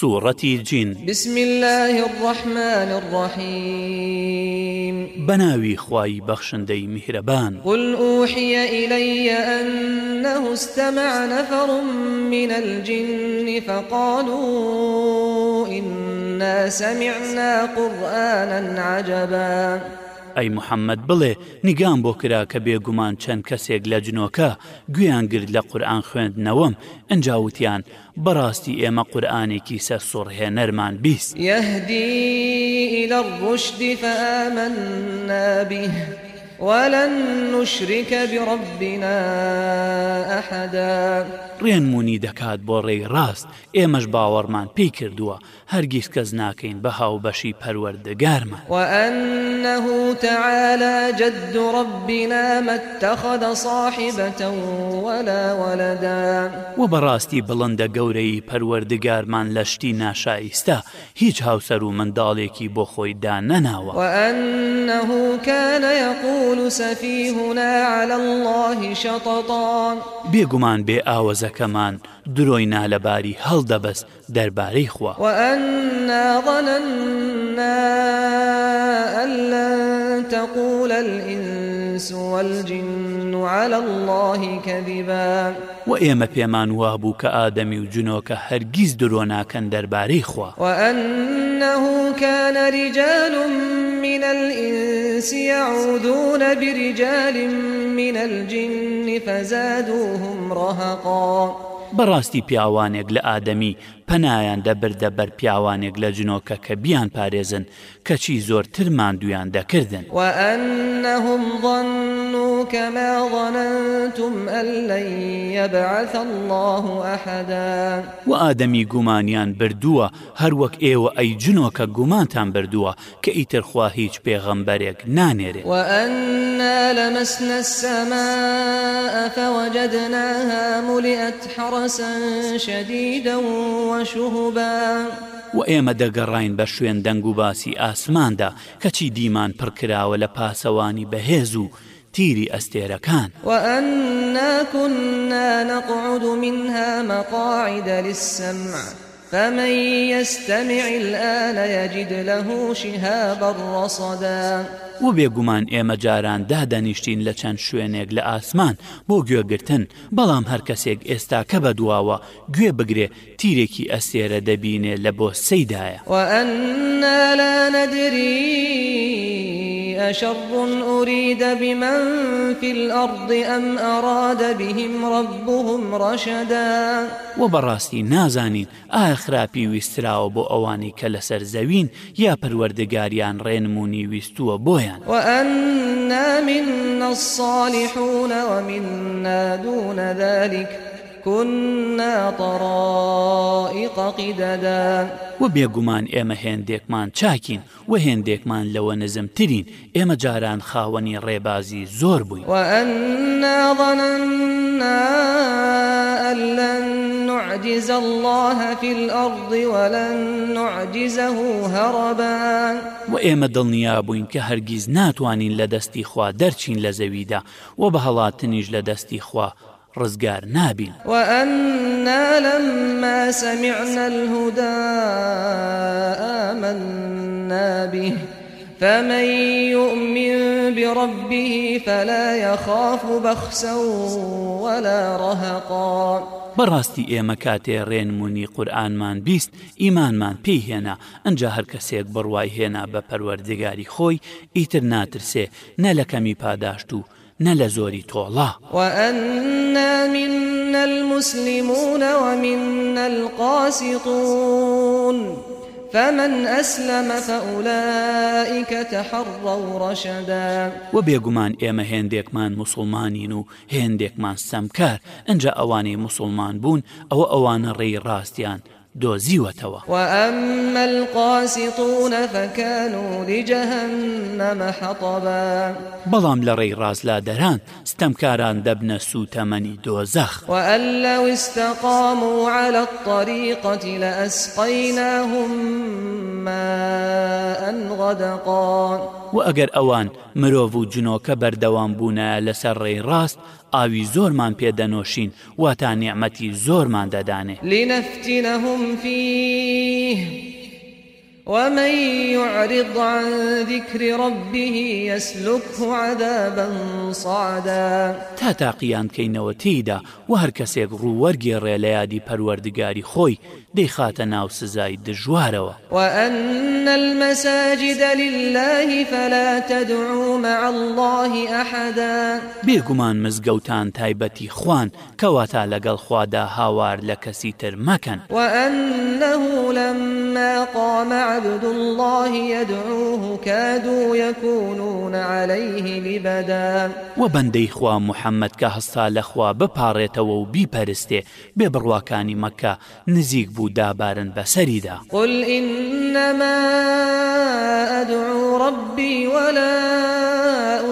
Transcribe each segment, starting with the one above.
سوورەتی جین بسم الله الرحمن الرحیم بەناوی خوای بەخشندەی میهرەبان قل أوحي إلي أنه استمع نفر من الجن فقالوا إنا سمعنا قرآنا عجبا ئەی محەممەد بڵێ نیگام بۆ کرا کە بێگومان چەند کەسێک لە جنۆکە گویان گرت لە قورآان خوێندنەوەم ئەنجاوتیان بەڕاستی ئێمە قورآانێکی سەر سوڕهێ نەرمان بیست یهدی لە ڕشدی فەمە نبی. ولن نشرك بربنا أحداً ڕێنمونی دەکات بۆ ڕێی ڕاست ئێمەش باوەڕمان پێی کردووە هەرگیز کەس ناکەین بە هاوبەشی پەروەردەگارمە وأنه تعالى جد ربنا ما اتخذ صاحبة ولا ولدا وبراستي بلند گەورەی پەروەردگارمان لە شتی ناشایستا هیچ هاوسەر و منداڵێکی بۆ خۆیدا نەناوە وأنه كان يقول سفيهنا على الله شططان بێگومان بێ ئاوەزە مەرجەکەمان درۆی نالەباری هەڵدەبەست دەربارەی خوا وەناڵەنەلتەقولە الئینسوەجین على الله كذبا و ئێمە پێمان وابوو کە ئادەمی و جنۆکە هەرگیز درۆ ناکەن دەربارەی خوا وأنه كان رجال من الإنس يعودون برجال من الجن فزادوهم رهقا بەڕاستی پیاوانێک لە ئادەمی پەنایان دەبردە بەر پیاوانێک لە جنۆکە کە بیان پارێزن کەچی زۆرترمان دویان دەکردن وأنهم ظنوا كما ظننتم أن لن يبعث الله أحدا وآدمي گومانیان بردووە هەروەک ئێوە ئەی جنۆکە گومانتان بردووە کە ئیترخوا هیچ پێغەمبەرێک نانێرێ وأنا لمسنا السماء فوجدناها ملئت حرسا شديدا وشهبا و ئێمە دەگەڕین بە شوێن دەنگ و باسی ئاسماندا کەچی دیمان پڕکراوە لە پاسەوانی بەهێز و تیری ئەستێرەکان وأناكنا نقعد منها مقاعد للسمع فمن يستمع الآن يجد له شهابا رصدا و بێگومان ئێمە جاران دادەنیشتین لە چەند شوێنێک لە ئاسمان بۆ گوێگرتن بەڵام هەر کەسێک ئێستا کە بە دواوە گوێ بگرێ تیرێکی ئەسێرە دەبینێ لە بۆ سەیدایە وأنا لا ندري أشر أريد بمن في الأرض أم أراد بهم ربهم رشدا وبراستي نازانين آخرابي ويستراو بو أواني كالسر زوين يا پروردگاريان رينموني ويستوا بويان وأنا منا الصالحون ومنا دون ذلك كنا طرائق قددا و بێگومان ئێمە هێندێکمان چاکین و هێندێکمان لەوە نزمترین ئێمە جاران خاوەنی ڕێبازی زۆر بووین وأنناظەننا لن نعجز الله في الأرض ولن نعجزه هربا و ئێمە دڵنیا بووین کە هەرگیز ناتوانین لە دەستی خوا دەرچین لە زەویدا و بە هەڵاتنیش لە دەستی خوا ڕزگار نابین وأنا لما سمعنا الهدى آمنا به فمن يؤمن بربه فلا يخاف بخسا ولا رهقا بەڕاستی ئێمە کاتێ ڕێنمونی قورآنمان بیست ئیمانمان پێهێنا ئەجا هەر کەسێک بڕوای هێنا بە پەروەردگاری خۆی ئیتر ناترسێ نە لەکەمی پاداشت و نە لە زۆری تۆڵە وأنامن المسلمون ومن القاسطون فمن أسلم فأولئك تحروا رشدا و بێگومان ئێمە هێندێکمان مسلمانین و هێندێکمان سەمکار ئەنجە ئەوانەی مسلمان بوون ئەوە ئەوانە ڕێی ڕاستیان دۆزیوەتەوە وأما القاسطون فكانوا لجهنم حطبا بەڵام لە ڕێی ڕازلادەران ستەمکاران دەبنە سوتەمەنی دۆزەخ وأن لو استقاموا على الطريقة لأسقيناهم ماء صدقا و ئەگەر ئەوان مرۆڤ و جنۆکە بەردەوام بوونە لەسەر ڕێی ڕاست ئاوی زۆرمان پێدەنۆشین واتان نیعممەتی زۆرمان دەدانێ لینەفتینەهم فيه ومن يعرض عن ذكر ربه يسلكه عذابا صعدا تا تاقیان بکەینەوە تیدا و هەر کەسێک ڕوووەرگێڕێ لە یادی پەروەردگاری خۆی دەیخاتە ناو سزای دژوارەوە وأن المساجد لله فلا تدعوا مع الله أحدا بێگومان مزگەوتان تایبەتی خوان کەواتە لەگەڵ خوادا هاوار لە کەسی تر مەکەن وأنه لما قام عبد الله يدعوه كادوا يكونون عليه لبدا وبندي خوا محمد كهستا لخوا بپاريتەوە و بیپەرستێ بێ بڕواکانی مەکە نزیک بوو دابارن بە سەریدا قل إنما أدعو ربي ولا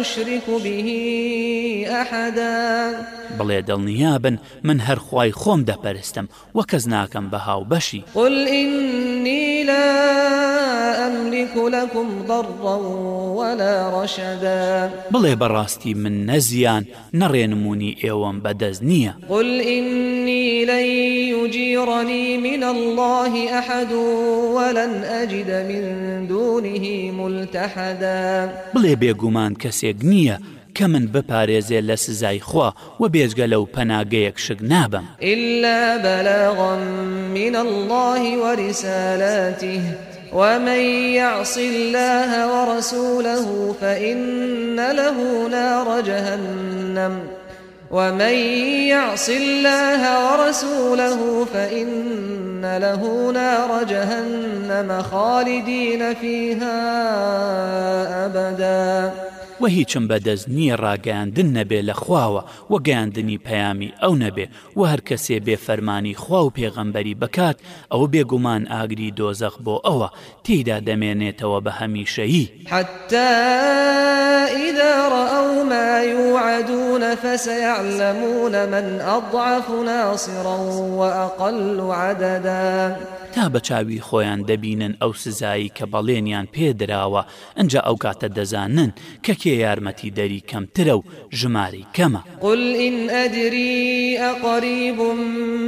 أشرك به أحدا بڵێ دڵنیابن من هەرخوای خۆم دەپەرستم وە کەس ناکەم بەهاو بەشی قل إن إني لا أملك لكم ضرا ولا رشدا بڵێ بەڕاستی من نەزیان نەڕێنمونی ئێوەم بەدەست نییە قل إني لن يجيرني من الله أحد ولن أجد من دونه ملتحدا بڵێ بێگومان کەسێک نییە کە من بپارێزێ لە سزای خوا و بێزگە لەو پەناگەیەک شک نابم إلا بەلاغم من الله وەریسەلاتی. ومن يعص الله ورسوله فإن له نار جهنم ومن يعص الله ورسوله فإن له نار جهنم خالدين فيها أبداً وە هیچم بەدەست نییە ڕاگەاندن نەبێ لە خواوە وە گەاندنی پەیامی ئەو نەبێ و هەر کەسێ بێ فەرمانی خوا و پێغەمبەری بکات ئەو بێگومان ئاگری دۆزەخ بۆ ئەوە تێیدا دەمێنێتەوە بە هەمیشەیی حتا إذا رأوا ما يوعدون فسيعلمون من أضعف ناصرا وأقل عددا تا بە چاوی خۆیان دەبینن ئەو سزایی کە بەڵێنیان پێدراوە ئەجا ئەو کاتە دەزانن کە کێ یارمەتی دەری کەمترە و ژماری کەمە قلئین ئەدری ئەقریب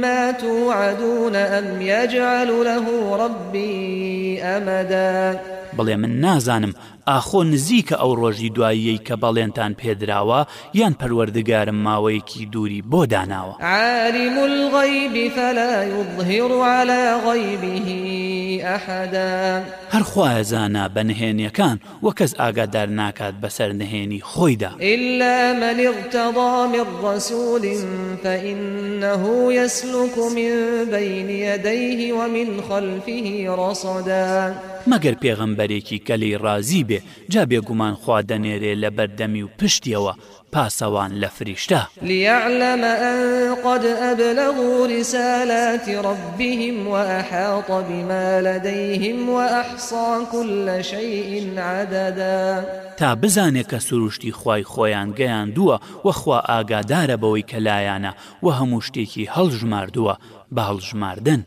مات وعدونە ئەم یجعل له ربی ئەمەدا. بڵێ من نازانم ئاخۆ نزیکە ئەو ڕۆژی دواییەی کە بەڵێنتان پێدراوە یان پەروەردگارم ماوەیەکی دووری بۆ داناوە عالم الغیبی فلا يظهر على غیبه أحدا هەر خوازانە بەنهێنیەکان وە کەس ئاگادار ناکات بەسەر نهێنی خۆیدا إلا من ارتضى من رسول فإنه يسلك من بين يديه ومن خلفه رصدا مەگەر پێغەمبەرێکی کەلی ڕازی بێ جا بێگومان خوا دەنێرێ لە بەردەمی و پشتیەوە پاسەوان لە فریشتە لیعلمە قد ئەبلغوا رسالاتی ربهم وأحاط بما لديهم وأحصى كل شيء عددا تا بزانێت کە سروشتی خی خۆیان گەیان دووە وەخوا ئاگادارە بەوەی کەلایانە و هەموو شتێکی هەڵژماردووە بە هەڵژماردن